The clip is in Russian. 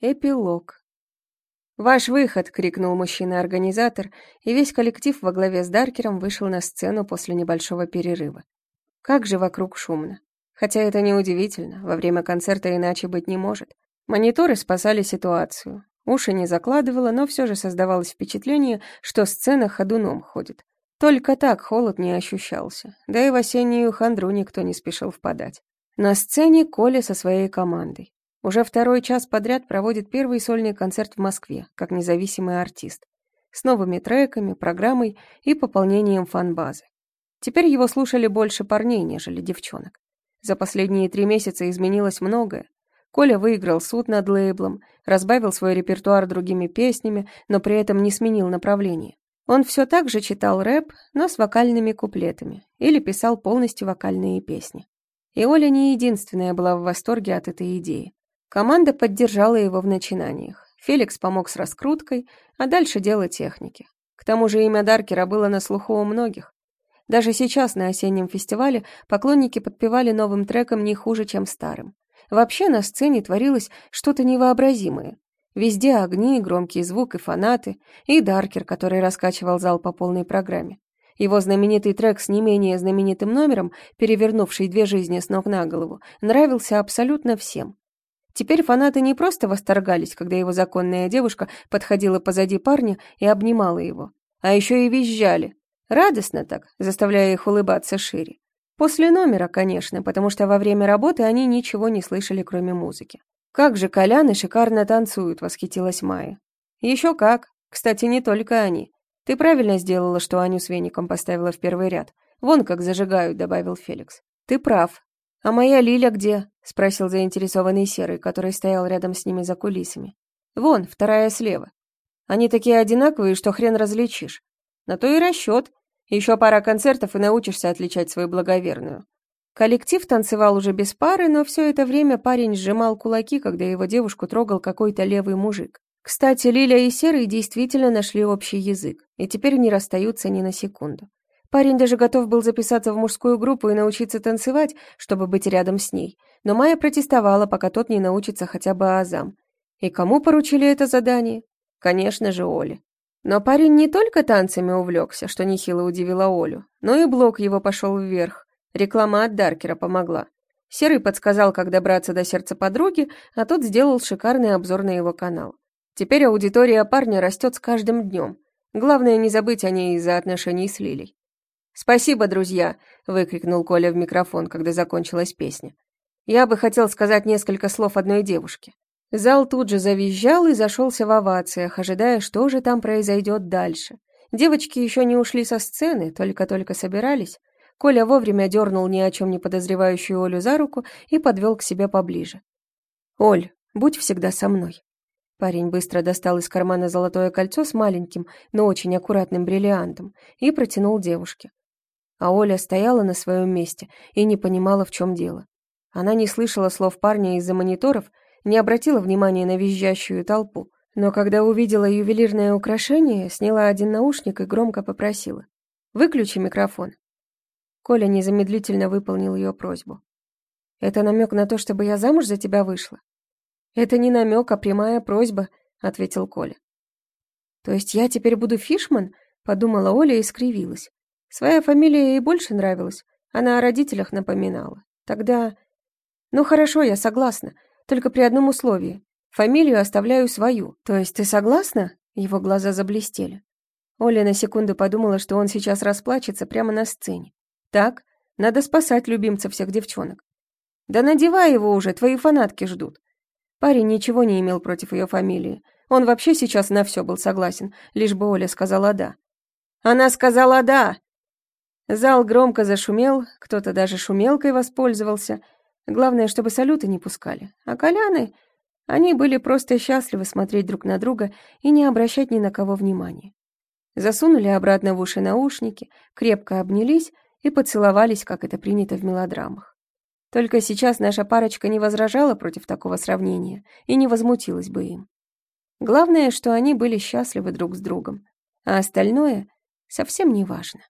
Эпилог. «Ваш выход!» — крикнул мужчина-организатор, и весь коллектив во главе с Даркером вышел на сцену после небольшого перерыва. Как же вокруг шумно. Хотя это неудивительно, во время концерта иначе быть не может. Мониторы спасали ситуацию. Уши не закладывало, но все же создавалось впечатление, что сцена ходуном ходит. Только так холод не ощущался, да и в осеннюю хандру никто не спешил впадать. На сцене Коля со своей командой. Уже второй час подряд проводит первый сольный концерт в Москве, как независимый артист. С новыми треками, программой и пополнением фан-базы. Теперь его слушали больше парней, нежели девчонок. За последние три месяца изменилось многое. Коля выиграл суд над лейблом, разбавил свой репертуар другими песнями, но при этом не сменил направление. Он все так же читал рэп, но с вокальными куплетами, или писал полностью вокальные песни. И Оля не единственная была в восторге от этой идеи. Команда поддержала его в начинаниях. Феликс помог с раскруткой, а дальше дело техники. К тому же имя Даркера было на слуху у многих. Даже сейчас на осеннем фестивале поклонники подпевали новым треком не хуже, чем старым. Вообще на сцене творилось что-то невообразимое. Везде огни, громкий звук и фанаты, и Даркер, который раскачивал зал по полной программе. Его знаменитый трек с не менее знаменитым номером, перевернувший две жизни с ног на голову, нравился абсолютно всем. Теперь фанаты не просто восторгались, когда его законная девушка подходила позади парня и обнимала его, а еще и визжали. Радостно так, заставляя их улыбаться шире. После номера, конечно, потому что во время работы они ничего не слышали, кроме музыки. «Как же Коляны шикарно танцуют», — восхитилась Майя. «Еще как. Кстати, не только они. Ты правильно сделала, что Аню с веником поставила в первый ряд. Вон как зажигают», — добавил Феликс. «Ты прав. А моя Лиля где?» — спросил заинтересованный Серый, который стоял рядом с ними за кулисами. «Вон, вторая слева. Они такие одинаковые, что хрен различишь. На то и расчет. Еще пара концертов, и научишься отличать свою благоверную. Коллектив танцевал уже без пары, но все это время парень сжимал кулаки, когда его девушку трогал какой-то левый мужик. Кстати, Лиля и Серый действительно нашли общий язык, и теперь не расстаются ни на секунду. Парень даже готов был записаться в мужскую группу и научиться танцевать, чтобы быть рядом с ней, но Майя протестовала, пока тот не научится хотя бы азам. И кому поручили это задание? Конечно же, Оле. Но парень не только танцами увлекся, что нехило удивило Олю, но и блок его пошел вверх. Реклама от Даркера помогла. Серый подсказал, как добраться до сердца подруги, а тот сделал шикарный обзор на его канал. Теперь аудитория парня растет с каждым днем. Главное не забыть о ней из-за отношений с Лилей. «Спасибо, друзья!» — выкрикнул Коля в микрофон, когда закончилась песня. «Я бы хотел сказать несколько слов одной девушке». Зал тут же завизжал и зашелся в овациях, ожидая, что же там произойдет дальше. Девочки еще не ушли со сцены, только-только собирались, Коля вовремя дернул ни о чем не подозревающую Олю за руку и подвел к себе поближе. «Оль, будь всегда со мной». Парень быстро достал из кармана золотое кольцо с маленьким, но очень аккуратным бриллиантом и протянул девушке. А Оля стояла на своем месте и не понимала, в чем дело. Она не слышала слов парня из-за мониторов, не обратила внимания на визжащую толпу, но когда увидела ювелирное украшение, сняла один наушник и громко попросила. «Выключи микрофон». Коля незамедлительно выполнил ее просьбу. «Это намек на то, чтобы я замуж за тебя вышла?» «Это не намек, а прямая просьба», — ответил Коля. «То есть я теперь буду Фишман?» — подумала Оля и скривилась. Своя фамилия ей больше нравилась, она о родителях напоминала. Тогда... Ну хорошо, я согласна, только при одном условии. Фамилию оставляю свою. То есть ты согласна? Его глаза заблестели. Оля на секунду подумала, что он сейчас расплачется прямо на сцене. Так, надо спасать любимца всех девчонок. Да надевай его уже, твои фанатки ждут. Парень ничего не имел против ее фамилии. Он вообще сейчас на все был согласен, лишь бы Оля сказала «да». Она сказала «да». Зал громко зашумел, кто-то даже шумелкой воспользовался. Главное, чтобы салюты не пускали. А Коляны, они были просто счастливы смотреть друг на друга и не обращать ни на кого внимания. Засунули обратно в уши наушники, крепко обнялись и поцеловались, как это принято в мелодрамах. Только сейчас наша парочка не возражала против такого сравнения и не возмутилась бы им. Главное, что они были счастливы друг с другом, а остальное совсем не важно.